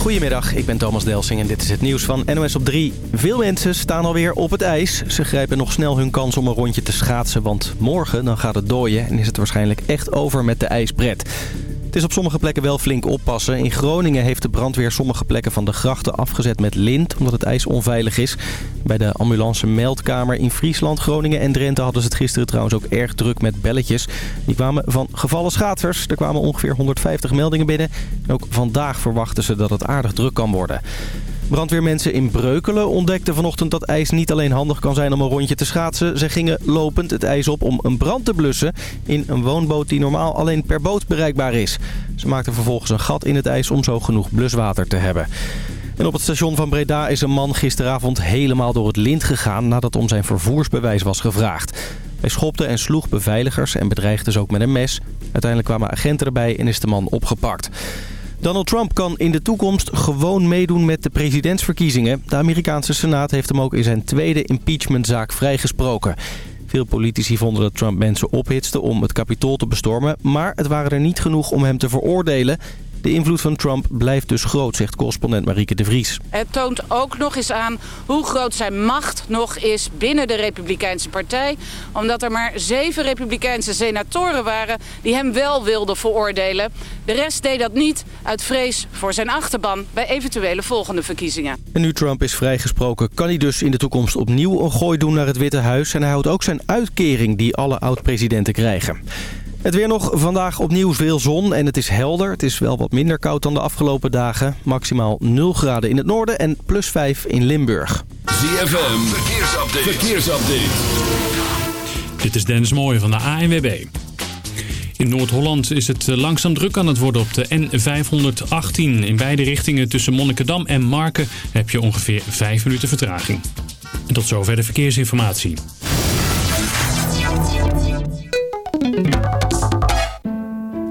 Goedemiddag, ik ben Thomas Delsing en dit is het nieuws van NOS op 3. Veel mensen staan alweer op het ijs. Ze grijpen nog snel hun kans om een rondje te schaatsen, want morgen dan gaat het dooien... en is het waarschijnlijk echt over met de ijspret. Het is op sommige plekken wel flink oppassen. In Groningen heeft de brandweer sommige plekken van de grachten afgezet met lint... omdat het ijs onveilig is. Bij de ambulance meldkamer in Friesland, Groningen en Drenthe... hadden ze het gisteren trouwens ook erg druk met belletjes. Die kwamen van gevallen schaatsers. Er kwamen ongeveer 150 meldingen binnen. En ook vandaag verwachten ze dat het aardig druk kan worden. Brandweermensen in Breukelen ontdekten vanochtend dat ijs niet alleen handig kan zijn om een rondje te schaatsen. Ze gingen lopend het ijs op om een brand te blussen in een woonboot die normaal alleen per boot bereikbaar is. Ze maakten vervolgens een gat in het ijs om zo genoeg bluswater te hebben. En op het station van Breda is een man gisteravond helemaal door het lint gegaan nadat om zijn vervoersbewijs was gevraagd. Hij schopte en sloeg beveiligers en bedreigde ze ook met een mes. Uiteindelijk kwamen agenten erbij en is de man opgepakt. Donald Trump kan in de toekomst gewoon meedoen met de presidentsverkiezingen. De Amerikaanse Senaat heeft hem ook in zijn tweede impeachmentzaak vrijgesproken. Veel politici vonden dat Trump mensen ophitste om het kapitool te bestormen... maar het waren er niet genoeg om hem te veroordelen. De invloed van Trump blijft dus groot, zegt correspondent Marieke de Vries. Het toont ook nog eens aan hoe groot zijn macht nog is binnen de Republikeinse partij. Omdat er maar zeven Republikeinse senatoren waren die hem wel wilden veroordelen. De rest deed dat niet uit vrees voor zijn achterban bij eventuele volgende verkiezingen. En nu Trump is vrijgesproken kan hij dus in de toekomst opnieuw een gooi doen naar het Witte Huis. En hij houdt ook zijn uitkering die alle oud-presidenten krijgen. Het weer nog. Vandaag opnieuw veel zon en het is helder. Het is wel wat minder koud dan de afgelopen dagen. Maximaal 0 graden in het noorden en plus 5 in Limburg. ZFM, verkeersupdate. verkeersupdate. Dit is Dennis Mooij van de ANWB. In Noord-Holland is het langzaam druk aan het worden op de N518. In beide richtingen tussen Monnikendam en Marken heb je ongeveer 5 minuten vertraging. En tot zover de verkeersinformatie.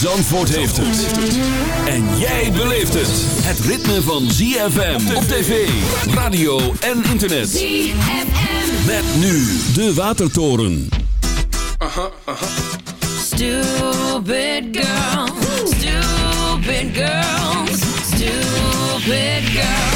Zandvoort heeft het. En jij beleeft het. Het ritme van ZFM op tv, radio en internet. ZFM. Met nu de Watertoren. Aha, aha. Stupid girl. Stupid girls. Stupid girl.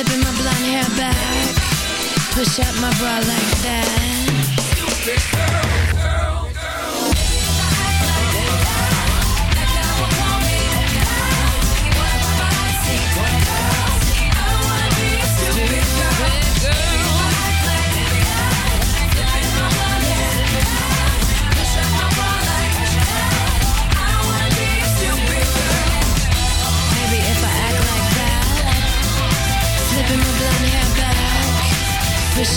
Flipping my blonde hair back Push up my bra like that Stupid girl, girl. Walk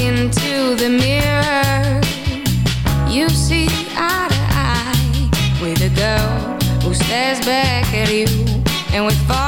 into the mirror. You see eye to eye with a girl who stares back at you and with.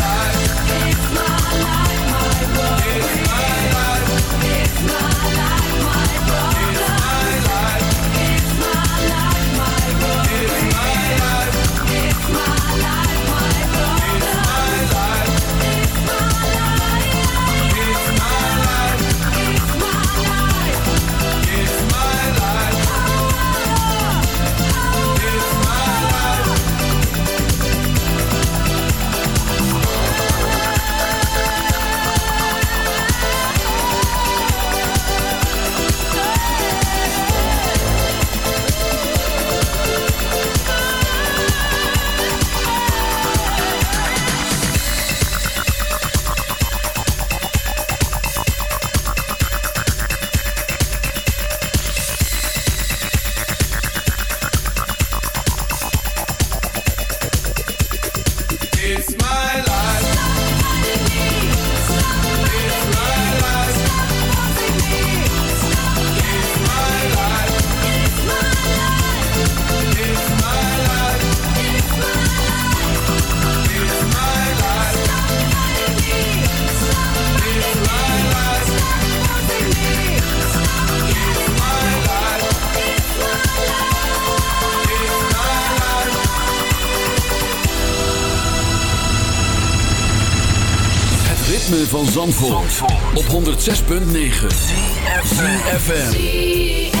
106.9 FM.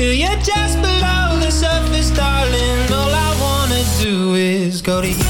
till you're just below the surface, darling. All I wanna do is go to you.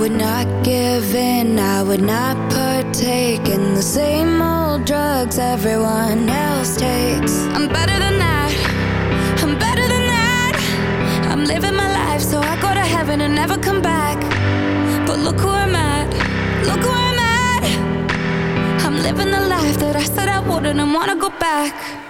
would not give in, I would not partake in the same old drugs everyone else takes. I'm better than that, I'm better than that. I'm living my life so I go to heaven and never come back. But look who I'm at, look who I'm at. I'm living the life that I said I wouldn't and wanna go back.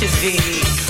TV.